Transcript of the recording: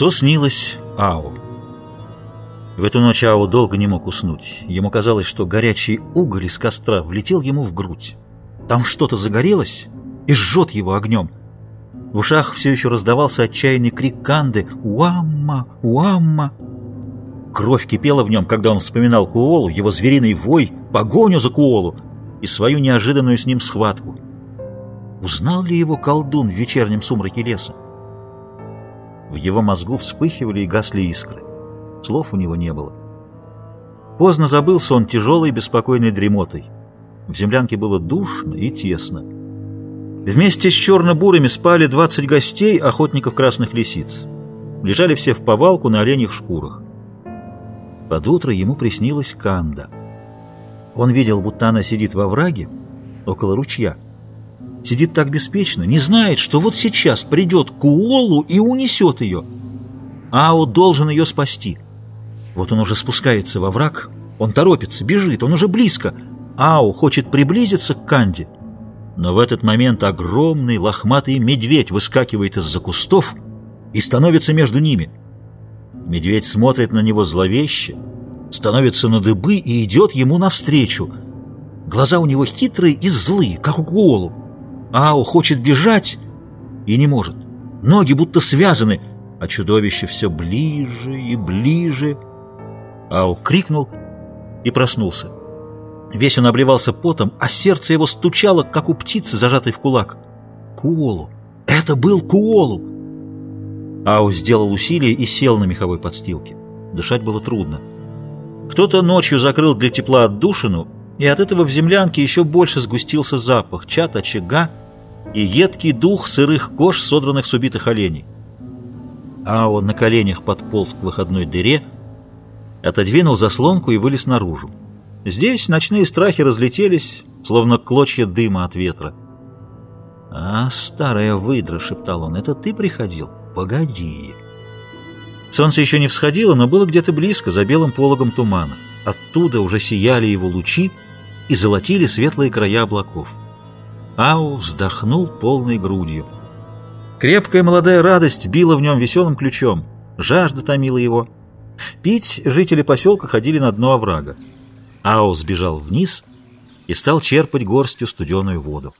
Что снилось Ао? В эту ночь Ао долго не мог уснуть. Ему казалось, что горячий уголь из костра влетел ему в грудь. Там что-то загорелось и жжет его огнем. В ушах все еще раздавался отчаянный крик Канды «Уамма! Уамма!». Кровь кипела в нем, когда он вспоминал Куолу, его звериный вой, погоню за Куолу и свою неожиданную с ним схватку. Узнал ли его колдун в вечернем сумраке леса? В его мозгу вспыхивали и гасли искры. Слов у него не было. Поздно забылся он тяжелой, беспокойной дремотой. В землянке было душно и тесно. Вместе с черно-бурыми спали 20 гостей, охотников красных лисиц. Лежали все в повалку на оленьих шкурах. Под утро ему приснилась Канда. Он видел, будто она сидит во враге около ручья. Сидит так беспечно, не знает, что вот сейчас придет Куолу и унесет ее. Ао должен ее спасти. Вот он уже спускается во враг, он торопится, бежит, он уже близко. Ао хочет приблизиться к Канде, но в этот момент огромный лохматый медведь выскакивает из-за кустов и становится между ними. Медведь смотрит на него зловеще, становится на дыбы и идет ему навстречу. Глаза у него хитрые и злые, как у Куолу. Ао хочет бежать и не может. Ноги будто связаны, а чудовище все ближе и ближе. Ао крикнул и проснулся. Весь он обливался потом, а сердце его стучало, как у птицы, зажатой в кулак. Куолу! Это был Куолу! Ао сделал усилие и сел на меховой подстилке. Дышать было трудно. Кто-то ночью закрыл для тепла отдушину, и от этого в землянке еще больше сгустился запах чат, очага и едкий дух сырых кож, содранных с убитых оленей. Ао на коленях подполз к выходной дыре, отодвинул заслонку и вылез наружу. Здесь ночные страхи разлетелись, словно клочья дыма от ветра. «А, старая выдра!» — шептал он. «Это ты приходил? Погоди!» Солнце еще не всходило, но было где-то близко, за белым пологом тумана. Оттуда уже сияли его лучи и золотили светлые края облаков. Ау вздохнул полной грудью. Крепкая молодая радость била в нем веселым ключом. Жажда томила его. Пить жители поселка ходили на дно оврага. Ау сбежал вниз и стал черпать горстью студеную воду.